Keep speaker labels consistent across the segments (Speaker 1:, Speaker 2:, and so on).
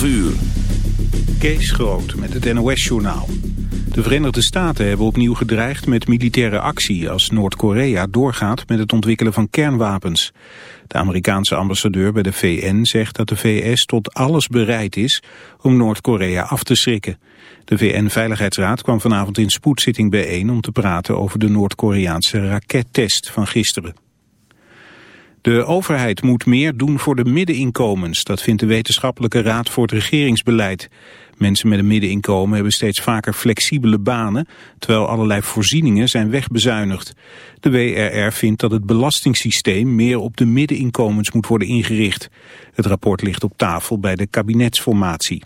Speaker 1: 12 uur.
Speaker 2: Kees Groot met het NOS-journaal. De Verenigde Staten hebben opnieuw gedreigd met militaire actie... als Noord-Korea doorgaat met het ontwikkelen van kernwapens. De Amerikaanse ambassadeur bij de VN zegt dat de VS tot alles bereid is... om Noord-Korea af te schrikken. De VN-veiligheidsraad kwam vanavond in spoedzitting bijeen... om te praten over de Noord-Koreaanse rakettest van gisteren. De overheid moet meer doen voor de middeninkomens. Dat vindt de Wetenschappelijke Raad voor het Regeringsbeleid. Mensen met een middeninkomen hebben steeds vaker flexibele banen, terwijl allerlei voorzieningen zijn wegbezuinigd. De WRR vindt dat het belastingssysteem meer op de middeninkomens moet worden ingericht. Het rapport ligt op tafel bij de kabinetsformatie.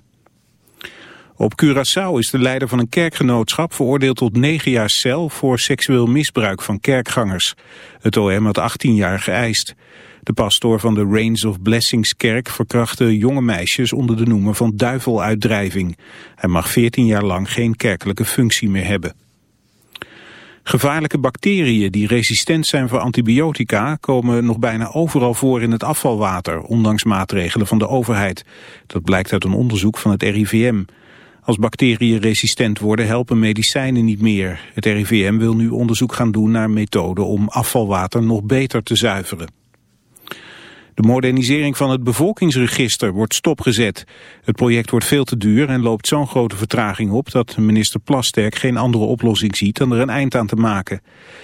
Speaker 2: Op Curaçao is de leider van een kerkgenootschap veroordeeld tot negen jaar cel voor seksueel misbruik van kerkgangers. Het OM had 18 jaar geëist. De pastoor van de Reigns of Blessings kerk verkrachtte jonge meisjes onder de noemer van duiveluitdrijving. Hij mag 14 jaar lang geen kerkelijke functie meer hebben. Gevaarlijke bacteriën die resistent zijn voor antibiotica komen nog bijna overal voor in het afvalwater, ondanks maatregelen van de overheid. Dat blijkt uit een onderzoek van het RIVM. Als bacteriën resistent worden helpen medicijnen niet meer. Het RIVM wil nu onderzoek gaan doen naar methoden om afvalwater nog beter te zuiveren. De modernisering van het bevolkingsregister wordt stopgezet. Het project wordt veel te duur en loopt zo'n grote vertraging op... dat minister Plasterk geen andere oplossing ziet dan er een eind aan te maken.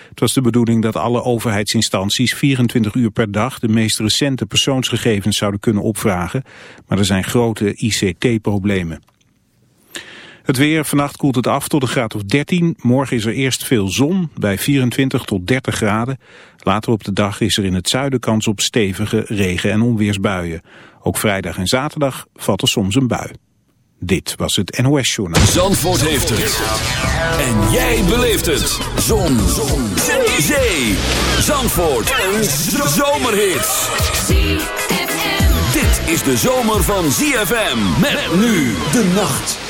Speaker 2: Het was de bedoeling dat alle overheidsinstanties 24 uur per dag... de meest recente persoonsgegevens zouden kunnen opvragen... maar er zijn grote ICT-problemen. Het weer, vannacht koelt het af tot een graad of 13. Morgen is er eerst veel zon, bij 24 tot 30 graden. Later op de dag is er in het zuiden kans op stevige regen- en onweersbuien. Ook vrijdag en zaterdag valt er soms een bui. Dit was het NOS Journaal.
Speaker 1: Zandvoort heeft het. En jij beleeft het. Zon. zon. Zee. Zee. Zandvoort. Een zomerhit. Dit is de zomer van ZFM. Met nu de nacht.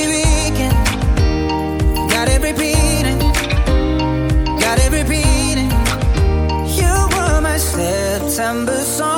Speaker 3: September song,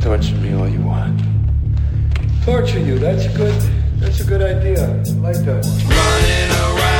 Speaker 3: Torture me
Speaker 4: all you
Speaker 1: want. Torture you,
Speaker 5: that's a good that's a good idea. I like that. Running around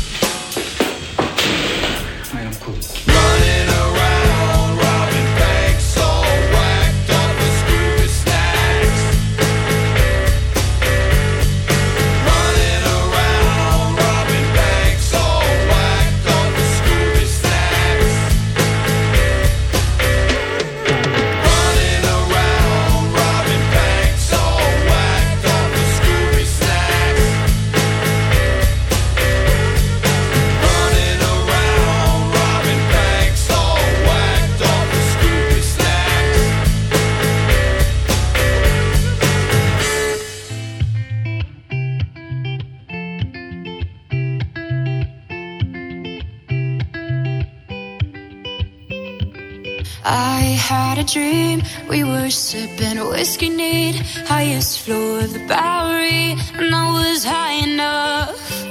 Speaker 5: highest floor of the Bowery, and I was high enough.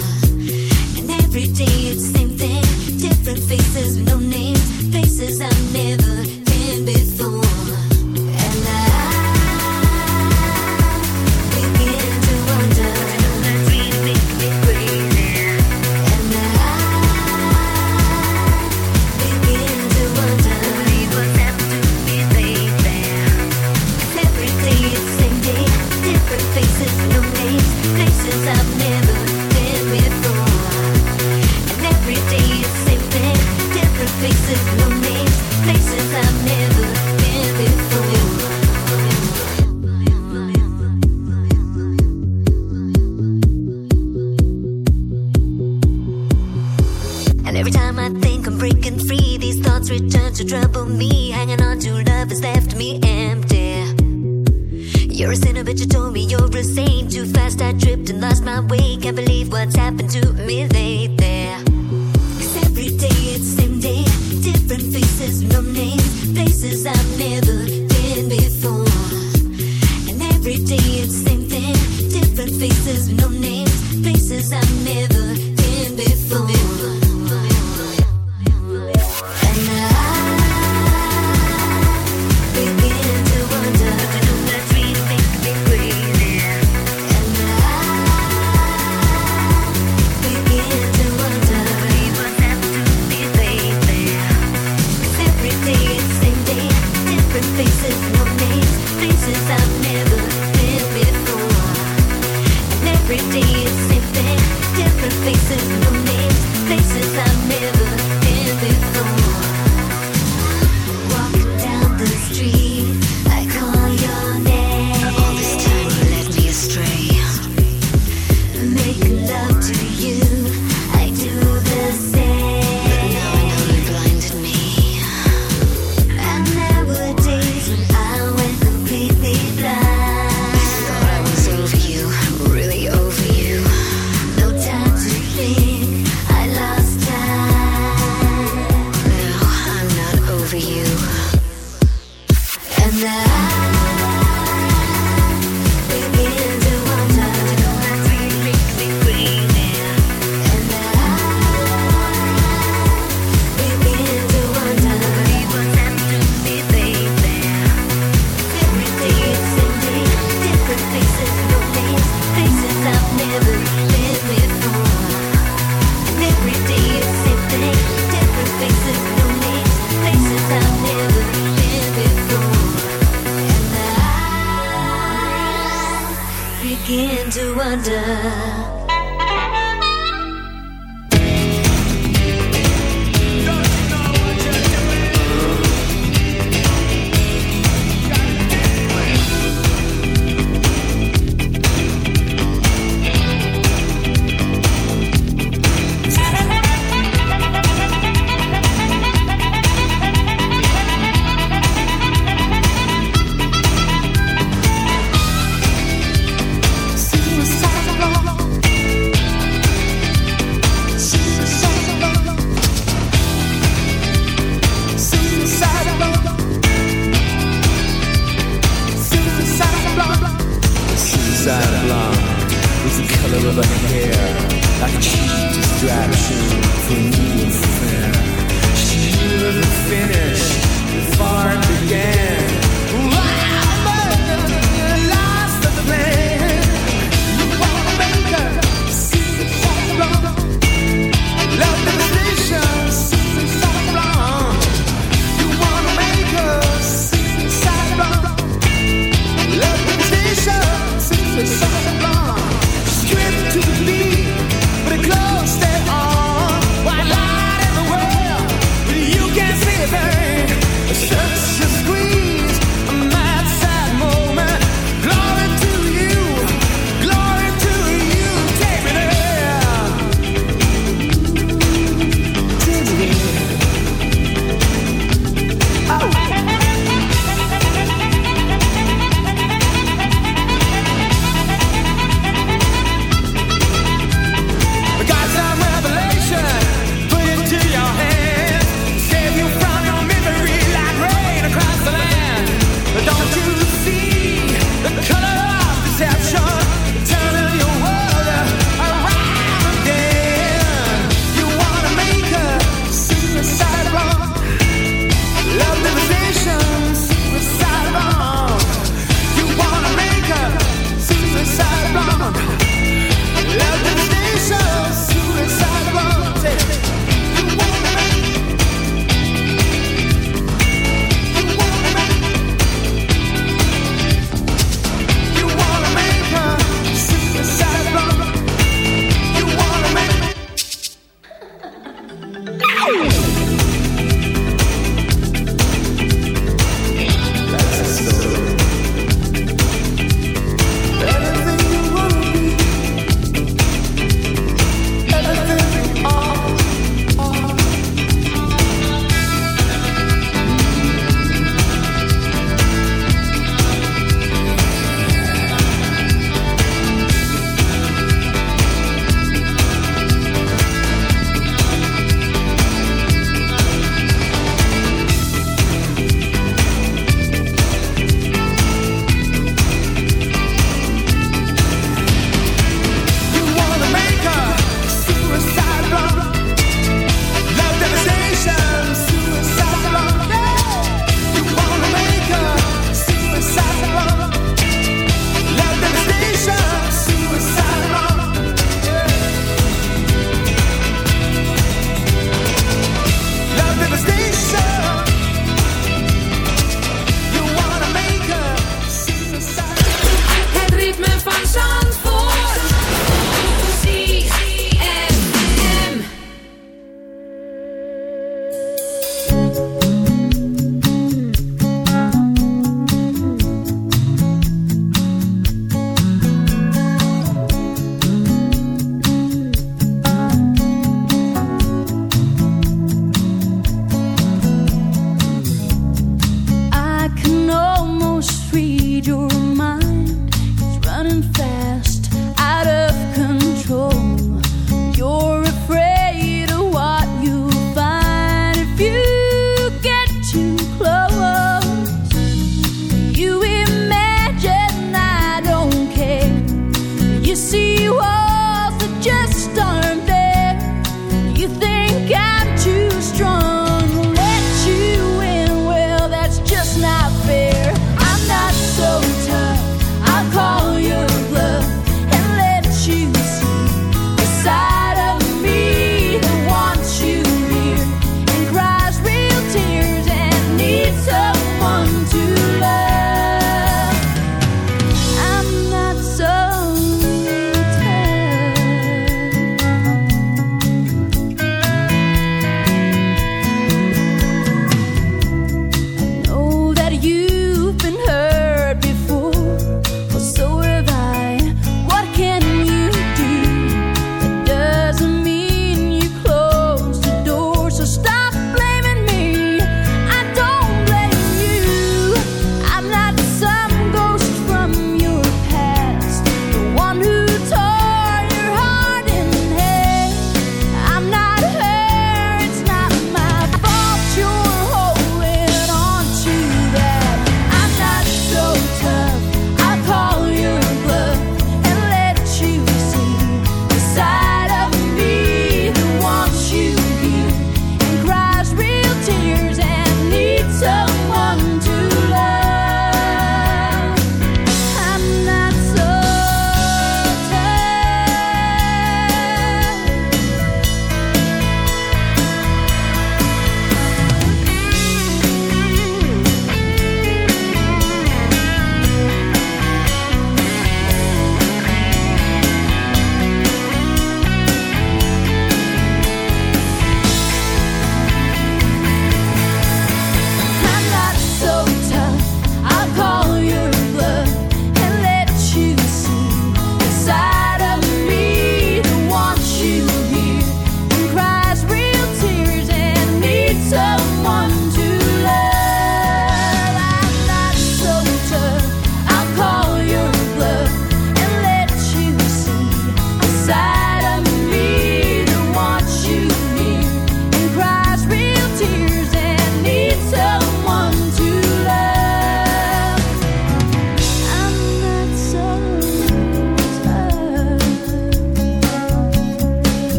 Speaker 5: Every day it's same thing, different faces, no names, faces I've never suicide blonde is the
Speaker 6: color of her hair, like a cheap distraction for new and fair. She knew the finish, far began.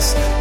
Speaker 6: us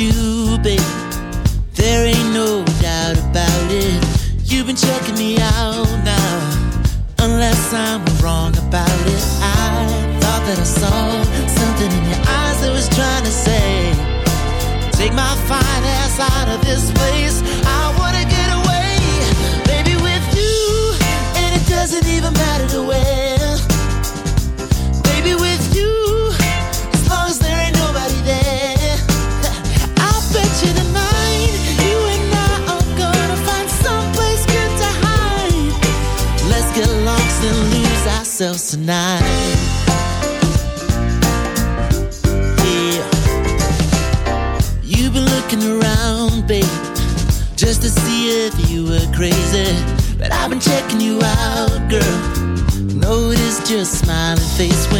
Speaker 6: you.
Speaker 7: face when